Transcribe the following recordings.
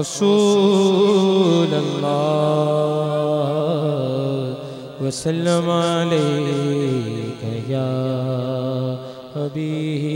رسول اللہ وسلم علیہ یا حبیب۔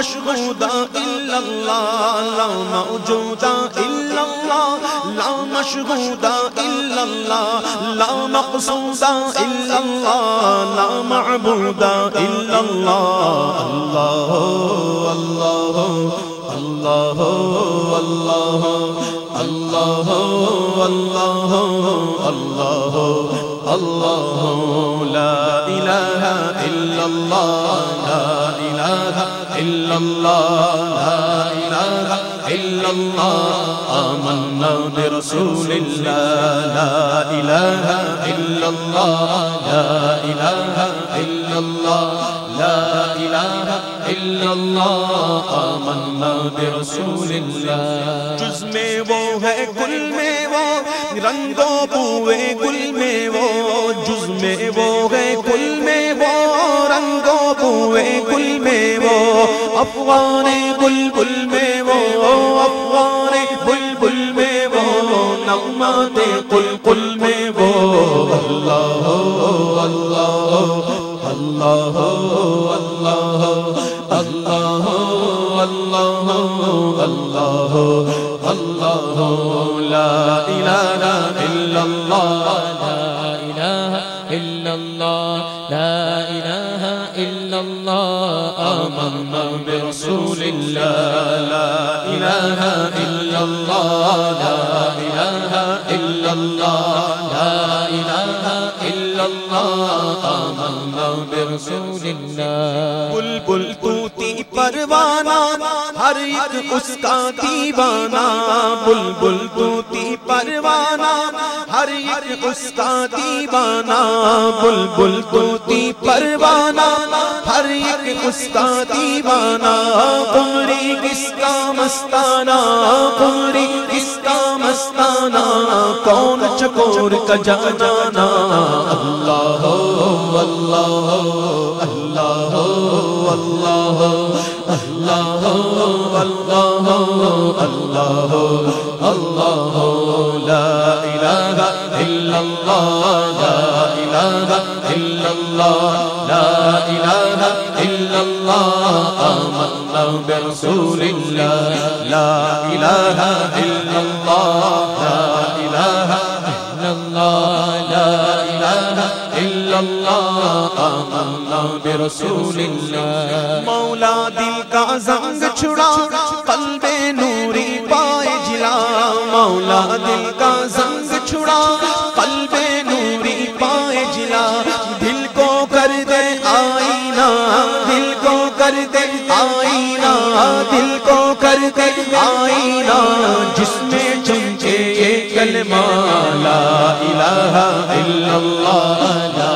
لا مشهود إلا الله لا موجود إلا الله لا مشهود إلا الله لا مقصود إلا الله لا معبود إلا الله الله الله الله الله الله الله الله الله لا اللہ لا الہ الا اللہ آمنا برسول اللہ لا جز میں وہ ہے گل میں وہ، رنگوں بوئے کل میں وہ جز میں وہ ہے کل میں وہ رنگوں بوئے گل میں وہ، افغان بل بل میں وہ، افغان بل بل میں وہ، نغمات قل قل میں وہ۔ اللہ اللہ اللہ اللہ اللہ اللہ اللہ اللہ، لا الہ الا اللہ۔ إلا الله آمنا برسول الله. لا إله إلا الله. لا إله إلا الله. لا إله إلا الله. آمنا برسول الله. بلبل توتی پروانہ، ہر ایک اس کا دیوانہ. بلبل توتی پروانہ، ہر ایک اس کا دیوانہ. بلبل توتی پروانہ ہر ایک اس کا دیوانہ قمری کس کا مستانہ قمری کس کا مستانہ، کون چکور کا جا جانا اللہ اللہ اللہ اللہ اللہ اللہ اللہ اللہ، لا الہ الا اللہ، لا الہ الا اللہ، لا الہ محمد رسول الله. لا إله إلا الله. لا إله إلا الله. لا إله إلا الله محمد رسول الله. مولا دل کا زنگ چھڑا، قلب نوری پائے جلا. مولا دل آئینہ دل کو کر دے آئینہ، جس میں چمچے یہ کلمہ، لا الہ الا اللہ، لا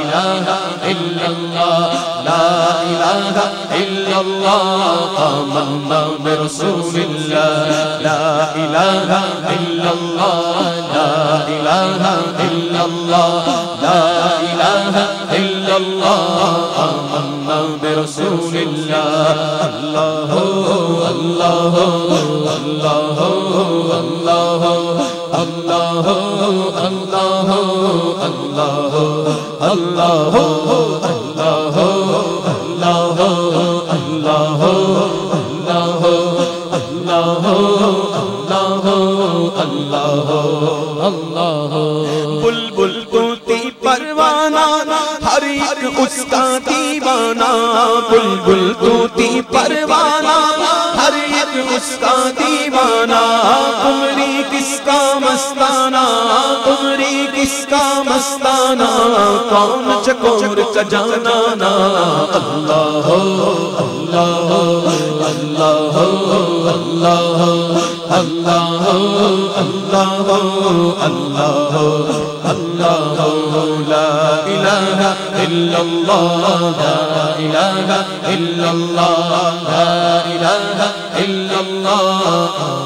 الہ الا اللہ، لا الہ الا اللہ، آمنا برسول اللہ، لا الہ الا اللہ، لا الہ الا اللہ، لا الہ الا اللہ آمنا برسول اللہ اللہ اللہ اللہ اللہ اللہ اللہ اللہ اللہ اللہ اللہ اللہ اللہ اللہ بلبل تی پروانہ، ہر ایک اس کا دیوانہ، بلبل توتی پروانہ، ہر ایک اس کا دیوانہ کمری کس کا مستانہ کمری کس کا مستانہ کون چکور کا جانانا اللہ اللہ اللہ اللہ اللہ اللہ اللہ اللہ لا الہ الا اللہ لا الہ الا اللہ لا الہ الا اللہ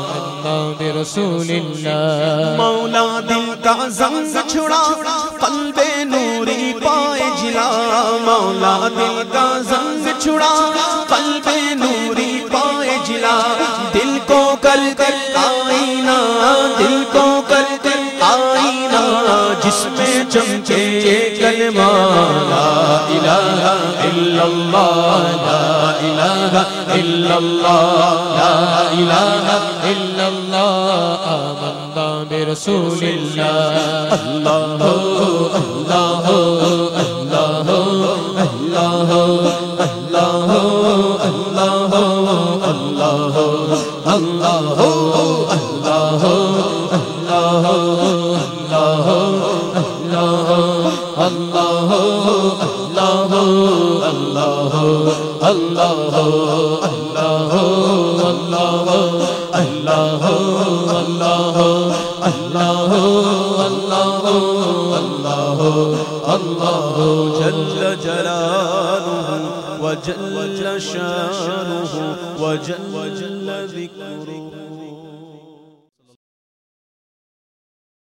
برسول اللہ مولا دل کا زنگ چھڑا، قلب نوری پائے جلا، مولا دل کا زنگ چھڑا، قلب نوری پائے جلا۔ دل کو کر کر آئینہ، دل کو کر کر آئینہ، جس میں چمچے کلمہ، لا الہ الا اللہ، لا الہ الا اللہ، لا الہ الا اللہ آمنا برسول اللہ اللہ اللہ اللہ اللہ اللہ اللہ اللہ اللہ اللہ اللہ اللہ اللہ اللہ اللہ اللہ اللہ اللہ اللہ اللہ اللہ اللہ جل جلالہ وجل شانہ وجل ذکرہ